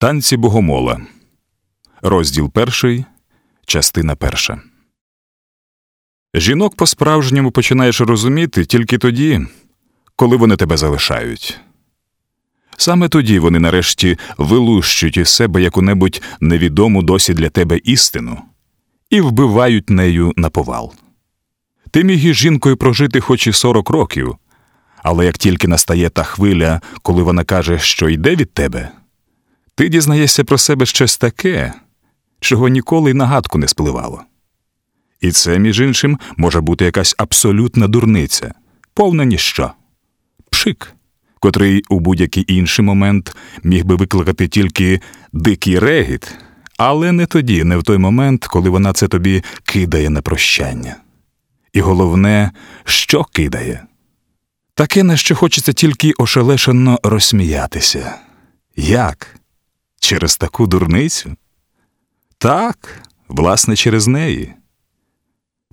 Танці Богомола. Розділ перший. Частина перша. Жінок по-справжньому починаєш розуміти тільки тоді, коли вони тебе залишають. Саме тоді вони нарешті вилущують із себе яку-небудь невідому досі для тебе істину і вбивають нею на повал. Ти міг із жінкою прожити хоч і сорок років, але як тільки настає та хвиля, коли вона каже, що йде від тебе, ти дізнаєшся про себе щось таке, чого ніколи й нагадку не спливало. І це, між іншим, може бути якась абсолютна дурниця, повна ніщо. Пшик, котрий у будь-який інший момент міг би викликати тільки дикий регіт, але не тоді, не в той момент, коли вона це тобі кидає на прощання. І головне, що кидає. Таке, на що хочеться тільки ошелешено розсміятися. Як? Через таку дурницю? Так, власне, через неї.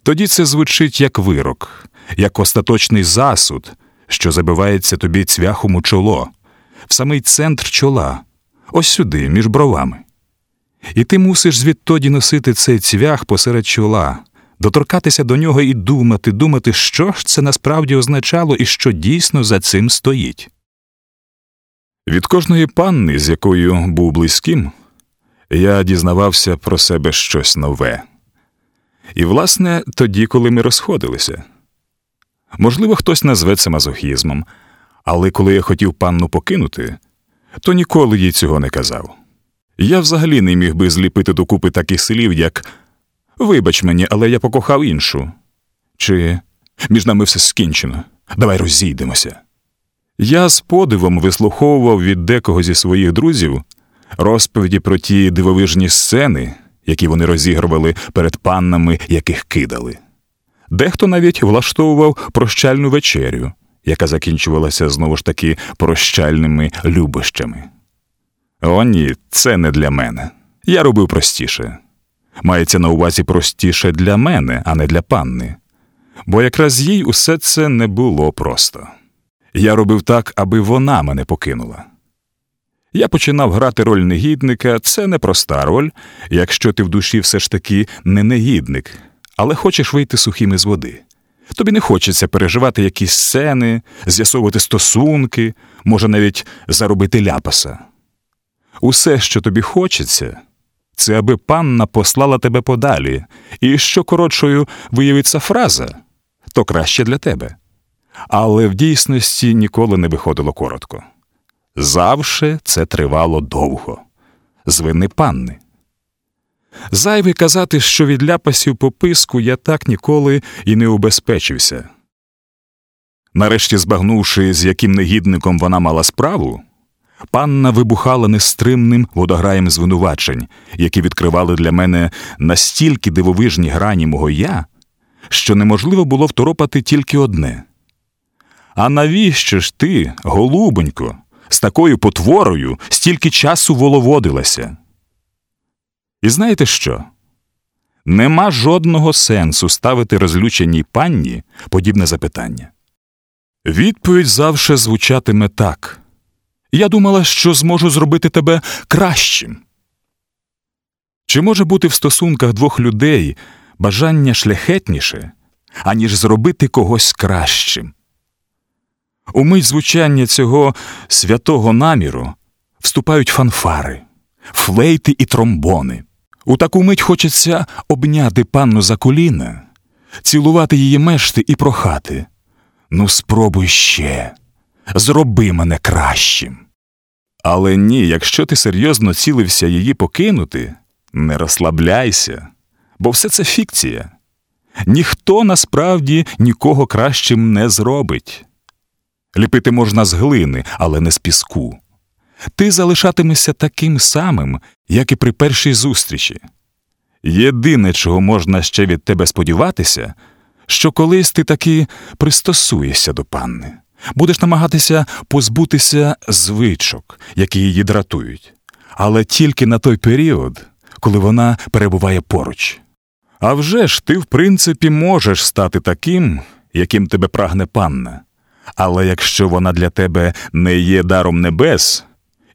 Тоді це звучить як вирок, як остаточний засуд, що забивається тобі цвяхом у чоло, в самий центр чола, ось сюди, між бровами. І ти мусиш звідтоді носити цей цвях посеред чола, доторкатися до нього і думати, думати, що ж це насправді означало і що дійсно за цим стоїть. Від кожної панни, з якою був близьким, я дізнавався про себе щось нове. І, власне, тоді, коли ми розходилися. Можливо, хтось назве це мазохізмом, але коли я хотів панну покинути, то ніколи їй цього не казав. Я взагалі не міг би зліпити докупи таких слів, як Вибач мені, але я покохав іншу. Чи між нами все скінчено, давай розійдемося. Я з подивом вислуховував від декого зі своїх друзів розповіді про ті дивовижні сцени, які вони розігрували перед паннами, яких кидали. Дехто навіть влаштовував прощальну вечерю, яка закінчувалася знову ж таки прощальними любощами. О, ні, це не для мене. Я робив простіше. Мається на увазі простіше для мене, а не для панни. Бо якраз їй усе це не було просто. Я робив так, аби вона мене покинула. Я починав грати роль негідника, це непроста роль, якщо ти в душі все ж таки не негідник, але хочеш вийти сухим із води. Тобі не хочеться переживати якісь сцени, з'ясовувати стосунки, може навіть заробити ляпаса. Усе, що тобі хочеться, це аби панна послала тебе подалі, і що коротшою виявиться фраза, то краще для тебе. Але в дійсності ніколи не виходило коротко. Завше це тривало довго, з вини панни. Зайве казати, що від ляпасів по писку я так ніколи і не убезпечився. Нарешті, збагнувши, з яким негідником вона мала справу, панна вибухала нестримним водограєм звинувачень, які відкривали для мене настільки дивовижні грані мого я, що неможливо було второпати тільки одне. А навіщо ж ти, голубонько, з такою потворою стільки часу воловодилася? І знаєте що? Нема жодного сенсу ставити розлюченій панні подібне запитання. Відповідь завше звучатиме так. Я думала, що зможу зробити тебе кращим. Чи може бути в стосунках двох людей бажання шляхетніше, аніж зробити когось кращим? У мить звучання цього святого наміру вступають фанфари, флейти і тромбони. У таку мить хочеться обняти панну за коліна, цілувати її мешти і прохати. Ну, спробуй ще, зроби мене кращим. Але ні, якщо ти серйозно цілився її покинути, не розслабляйся, бо все це фікція. Ніхто насправді нікого кращим не зробить. Ліпити можна з глини, але не з піску. Ти залишатимешся таким самим, як і при першій зустрічі. Єдине, чого можна ще від тебе сподіватися, що колись ти таки пристосуєшся до панни, будеш намагатися позбутися звичок, які її дратують, але тільки на той період, коли вона перебуває поруч. А вже ж ти, в принципі, можеш стати таким, яким тебе прагне панна. Але якщо вона для тебе не є даром небес,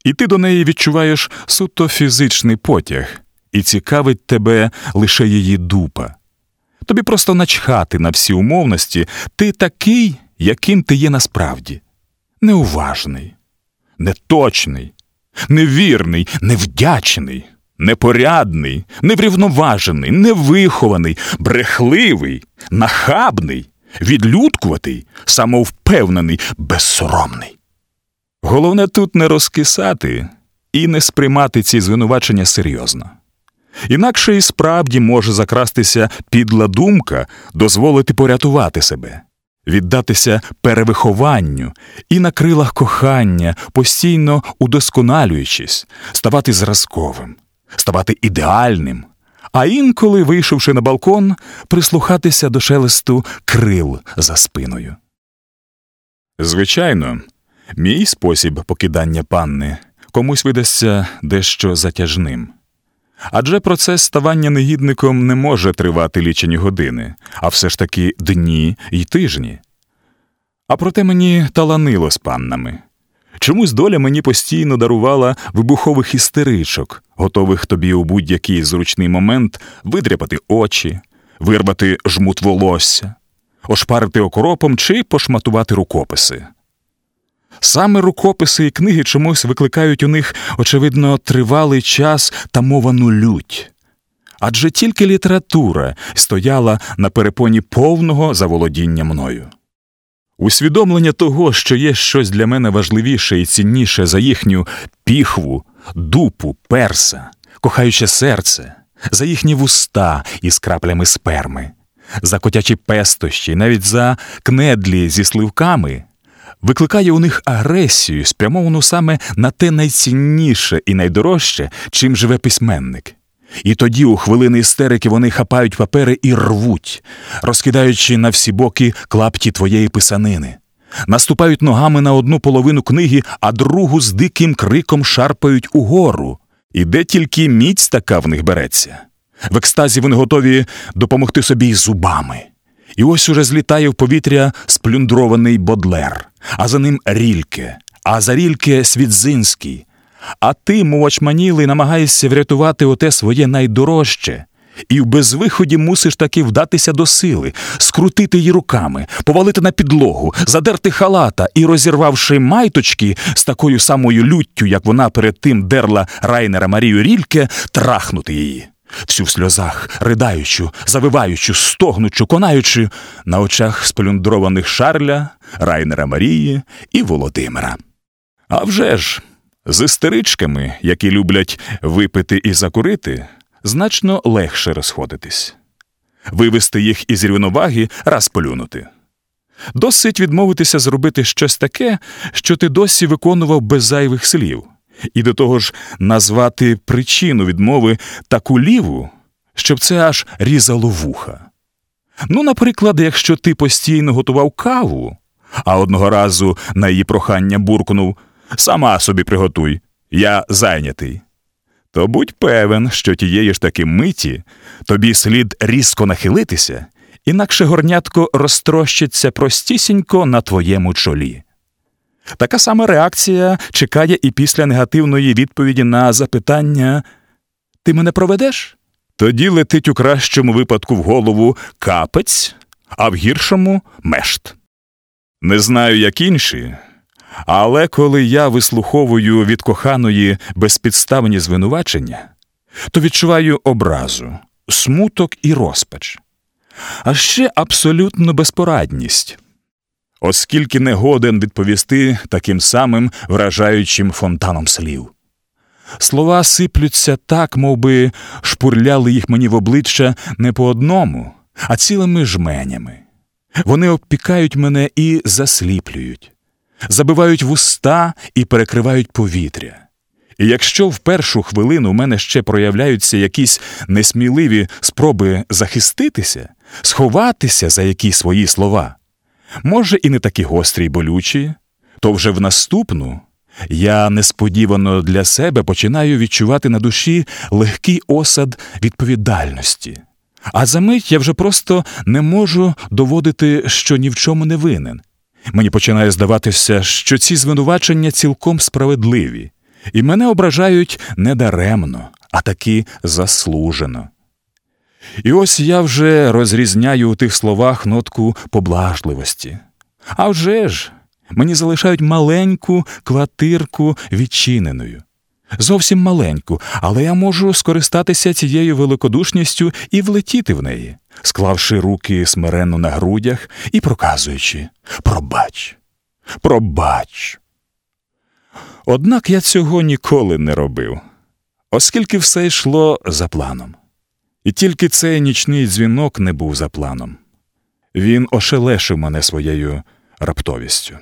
і ти до неї відчуваєш суто фізичний потяг, і цікавить тебе лише її дупа. Тобі просто начхати на всі умовності, ти такий, яким ти є насправді, неуважний, неточний, невірний, невдячний, непорядний, неврівноважений, невихований, брехливий, нахабний, відлюдкуватий, самовпевнений, безсоромний. Головне тут не розкисати і не сприймати ці звинувачення серйозно. Інакше і справді може закрастися підла думка дозволити порятувати себе, віддатися перевихованню і на крилах кохання, постійно удосконалюючись, ставати зразковим, ставати ідеальним, а інколи, вийшовши на балкон, прислухатися до шелесту крил за спиною. Звичайно, мій спосіб покидання панни комусь видасться дещо затяжним. Адже процес ставання негідником не може тривати лічені години, а все ж таки дні й тижні. А проте мені таланило з паннами. Чомусь доля мені постійно дарувала вибухових істеричок, готових тобі у будь-який зручний момент видряпати очі, вирвати жмут волосся, ошпарити окоропом чи пошматувати рукописи. Саме рукописи і книги чомусь викликають у них, очевидно, тривалий час та мовану лють. Адже тільки література стояла на перепоні повного заволодіння мною. Усвідомлення того, що є щось для мене важливіше і цінніше за їхню піхву, дупу, перса, кохаюче серце, за їхні вуста із краплями сперми, за котячі пестощі, навіть за кнедлі зі сливками викликає у них агресію, спрямовану саме на те найцінніше і найдорожче, чим живе письменник. І тоді, у хвилини істерики, вони хапають папери і рвуть, розкидаючи на всі боки клапті твоєї писанини, наступають ногами на одну половину книги, а другу з диким криком шарпають угору. І де тільки міць така в них береться. В екстазі вони готові допомогти собі зубами. І ось уже злітає в повітря сплюндрований бодлер, а за ним рільке, а за рільке Свідзинський. А ти, мов очманілий, намагаєшся врятувати оте своє найдорожче, і в безвиході мусиш таки вдатися до сили, скрутити її руками, повалити на підлогу, задерти халата і, розірвавши майточки з такою самою люттю, як вона перед тим дерла райнера Марію Рільке, трахнути її. Всю в сльозах, ридаючу, завиваючу, стогнучу, конаючи на очах сплюндрованих Шарля, Райнера Марії і Володимира. А вже ж, з істеричками, які люблять випити і закурити, значно легше розходитись, вивести їх із рівноваги, раз полюнути. Досить відмовитися зробити щось таке, що ти досі виконував без зайвих слів і до того ж назвати причину відмови таку ліву, щоб це аж різало вуха. Ну, наприклад, якщо ти постійно готував каву, а одного разу на її прохання буркнув сама собі приготуй, я зайнятий. То будь певен, що тієї ж таки миті тобі слід різко нахилитися, інакше горнятко розтрощиться простісінько на твоєму чолі. Така сама реакція чекає і після негативної відповіді на запитання Ти мене проведеш? Тоді летить у кращому випадку в голову капець, а в гіршому мешт. Не знаю, як інші, але коли я вислуховую від коханої безпідставні звинувачення, то відчуваю образу, смуток і розпач, а ще абсолютну безпорадність оскільки не годен відповісти таким самим вражаючим фонтаном слів. Слова сиплються так, мов би шпурляли їх мені в обличчя не по одному, а цілими жменями. Вони обпікають мене і засліплюють, забивають вуста і перекривають повітря. І якщо в першу хвилину в мене ще проявляються якісь несміливі спроби захиститися, сховатися за якісь свої слова, може, і не такі гострі й болючі, то вже в наступну я несподівано для себе починаю відчувати на душі легкий осад відповідальності. А за мить я вже просто не можу доводити, що ні в чому не винен. Мені починає здаватися, що ці звинувачення цілком справедливі, І мене ображають не даремно, а таки заслужено. І ось я вже розрізняю у тих словах нотку поблажливості. А вже ж, мені залишають маленьку квартирку відчиненою. Зовсім маленьку, але я можу скористатися цією великодушністю і влетіти в неї, склавши руки смиренно на грудях і проказуючи Пробач, пробач. Однак я цього ніколи не робив, оскільки все йшло за планом. І тільки цей нічний дзвінок не був за планом. Він ошелешив мене своєю раптовістю.